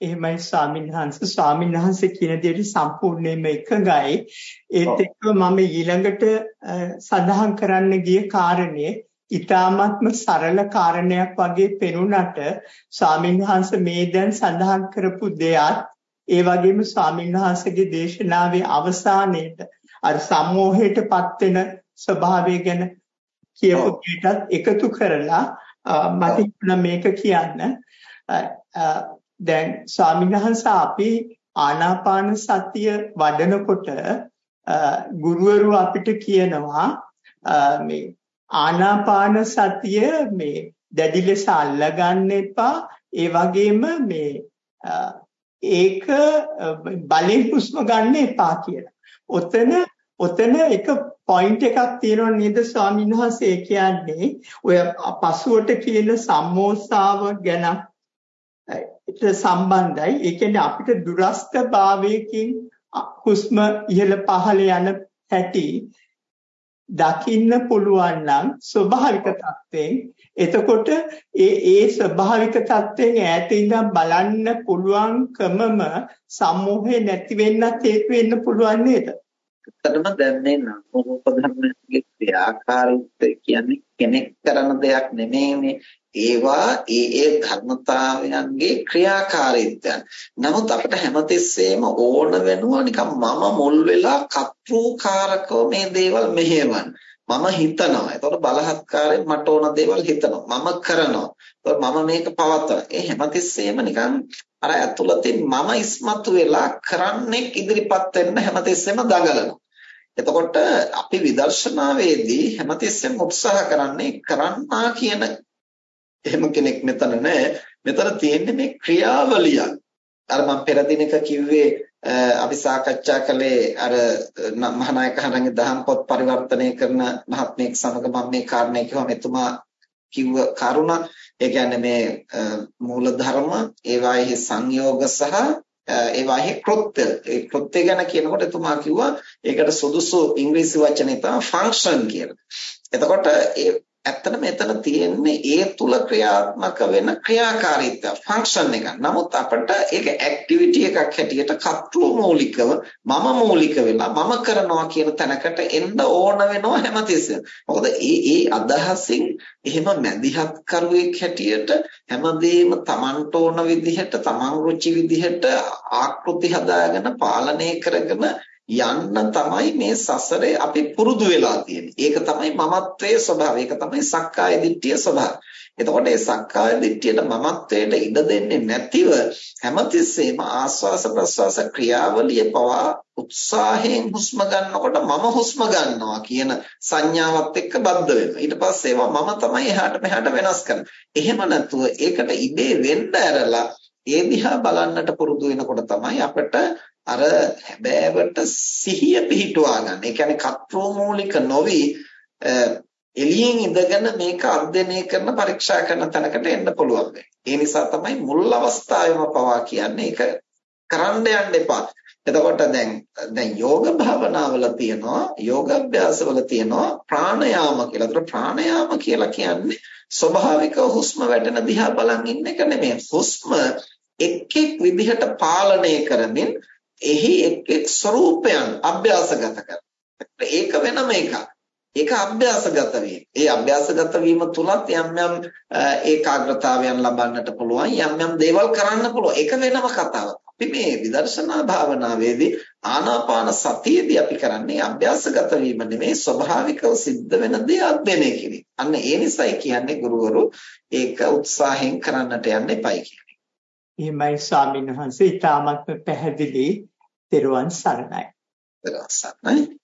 එහෙමයි ස්වාමීන් වහන්සේ. ස්වාමීන් වහන්සේ කියන දෙයට සම්පූර්ණයෙන්ම එකගයි ඒත් එක්ක මම ඊළඟට සඳහන් කරන්න ගිය කාරණේ ඊ타ත්ම සරල කාරණයක් වගේ පෙනුනට ස්වාමීන් වහන්සේ මේ දැන් සඳහන් කරපු දෙයත් ඒ වගේම ස්වාමීන් වහන්සේගේ දේශනාවේ අවසානයේට අර සම්මෝහයටපත් වෙන ස්වභාවය ගැන කියපු දෙයටත් එකතු කරලා මට මේක කියන්න දැන් ස්වාමින්වහන්සේ අපි ආනාපාන සතිය වඩනකොට ගුරුවරු අපිට කියනවා මේ ආනාපාන සතිය මේ දැඩි ලෙස අල්ලගන්න එපා. ඒ වගේම මේ ඒක බලෙන් හුස්ම ගන්න එපා කියලා. ඔතන ඔතන එක පොයින්ට් එකක් තියෙනවා නේද ස්වාමීන් වහන්සේ කියන්නේ? ඔය පසුවට කියන සම්මෝසාව ගැන. සම්බන්ධයි. ඒ කියන්නේ අපිට දුරස්ත භාවයකින් හුස්ම ඉහළ පහළ යන හැටි දකින්න පුළුවන් නම් ස්වභාවික තත්ත්වයෙන් එතකොට ඒ ඒ ස්වභාවික තත්ත්වයෙන් ඈත ඉඳන් බලන්න පුළුවන්කමම සම්මෝහය නැති වෙන්නත් හේතු වෙන්න පුළුවන් නේද? ඇත්තටම දැන් මේ නාමරූප ධර්මයේ ක්‍රියාකාරීත්වය කියන්නේ කෙනෙක් කරන දෙයක් නෙමෙයිනේ ඒවා ඒ ඒ ධර්මතාවයන්ගේ ක්‍රියාකාරීත්වයන්. නමුත් අපිට හැමතිස්සෙම ඕන වෙනවා නිකන් මම මුල් වෙලා කර්තෘකාරකව මේ දේවල් මෙහෙවන්න. මම හිතනවා. එතකොට බලහත්කාරයෙන් මට ඕන දේවල් හිතනවා. මම කරනවා. එතකොට මම මේක පවත්වනවා. ඒ හැමතිස්සෙම නිකන් අර ඇතුළතින් මම ඉස්මතු වෙලා කරන්නෙක් ඉදිරිපත් වෙන්න හැමතිස්සෙම දඟලනවා. එතකොට අපි විදර්ශනාවේදී හැමතිස්සෙම උත්සාහ කරන්නේ කරන්නා කියන එහෙම කෙනෙක් මෙතන නැහැ. මෙතන තියෙන්නේ මේ ක්‍රියාවලියක්. අර මම පෙර දිනක කිව්වේ අපි සාකච්ඡා කළේ අර මහානායක හරංගේ දහම් පොත් පරිවර්තනය කරන මහත්මයෙක් සමග මම මේ කාරණේ කිව්වම එතුමා කිව්ව කරුණ ඒ කියන්නේ මේ මූල ධර්ම ඒවාෙහි සංයෝග සහ ඒවාෙහි කෘත්‍ය ඒ කෘත්‍ය ගැන කියනකොට එතුමා කිව්වා ඒකට සුදුසු ඉංග්‍රීසි වචනේ තමයි ෆන්ක්ෂන් කියලා. එතකොට ඒ ඇත්තට මෙතන තියෙන්නේ ඒ තුල ක්‍රියාත්මක වෙන ක්‍රියාකාරීත්වය ෆන්ක්ෂන් එක. නමුත් අපිට ඒක ඇක්ටිවිටි එකක් හැටියට කර්තෘ මූලිකව මම මූලික වෙලා මම කරනවා කියන තැනකට එන්න ඕන වෙනවා හැමතිස්සෙම. මොකද ඒ ඒ අදහසින් එහෙම මැදිහත් කරුවෙක් හැටියට හැමදේම Tamanට ඕන විදිහට Taman රුචි විදිහට ආකෘති හදාගෙන පාලනය කරගෙන යන්න තමයි මේ සසරේ අපි පුරුදු වෙලා තියෙන්නේ. ඒක තමයි මමත්වයේ ස්වභාවය. ඒක තමයි සක්කාය දිට්ඨිය ස්වභාවය. එතකොට මේ සක්කාය දිට්ඨියට මමත්වයට ඉඩ දෙන්නේ නැතිව හැමතිස්සෙම ආස්වාස ප්‍රස්වාස ක්‍රියාවලිය පවා උත්සාහයෙන් හුස්ම ගන්නකොට මම හුස්ම ගන්නවා කියන සංඥාවත් එක්ක බද්ධ වෙනවා. ඊට පස්සේ ඒවා මම තමයි එහාට මෙහාට වෙනස් කරන්නේ. එහෙම නැතුව ඒකට ඉබේ වෙන්න ඇරලා ඒ දිහා බලන්නට පුරුදු වෙනකොට තමයි අපිට අර හැබෑවට සිහිය පිහිටුවා ගන්න. ඒ කියන්නේ කර්තෘමූලික නොවි එළියෙන් ඉඳගෙන මේක අධ්‍යයනය කරන පරීක්ෂා කරන තැනකට එන්න පුළුවන්. ඒ නිසා තමයි මුල් අවස්ථාවේම පවා කියන්නේ ඒක කරන්න යන්න එපා. එතකොට දැන් දැන් යෝග භාවනාවල තියෙනවා යෝගාභ්‍යාසවල තියෙනවා ප්‍රාණයාම කියලා. ඒතර ප්‍රාණයාම කියලා කියන්නේ ස්වභාවිකව හුස්ම වැටෙන දිහා බලන් ඉන්න එක නෙමෙයි. හුස්ම එක් එක් විදිහට පාලනය කරමින් එහි එක් එක් ස්වરૂපයන් අභ්‍යාසගත කරනවා. ඒක වෙනම එකක්. ඒක අභ්‍යාසගත වීම. ඒ අභ්‍යාසගත වීම තුලත් යම් යම් ඒකාග්‍රතාවයන් ලබන්නට පුළුවන් යම් යම් දේවල් කරන්න පුළුවන්. ඒක වෙනම කතාවක්. අපි මේ විදර්ශනා භාවනාවේදී ආනාපාන සතියේදී අපි කරන්නේ අභ්‍යාසගත වීම නෙමෙයි ස්වභාවිකව සිද්ධ වෙන දේ අධ්‍යයනය කිරීම. අන්න ඒ නිසයි කියන්නේ ගුරුවරු ඒක උත්සාහයෙන් කරන්නට යන්න එපයි කියන්නේ. එහෙමයි ස්වාමීන් වහන්සේ ඊටමත් පැහැදිලි තෙරුවන් සරණයි. තෙරුවන් සරණයි.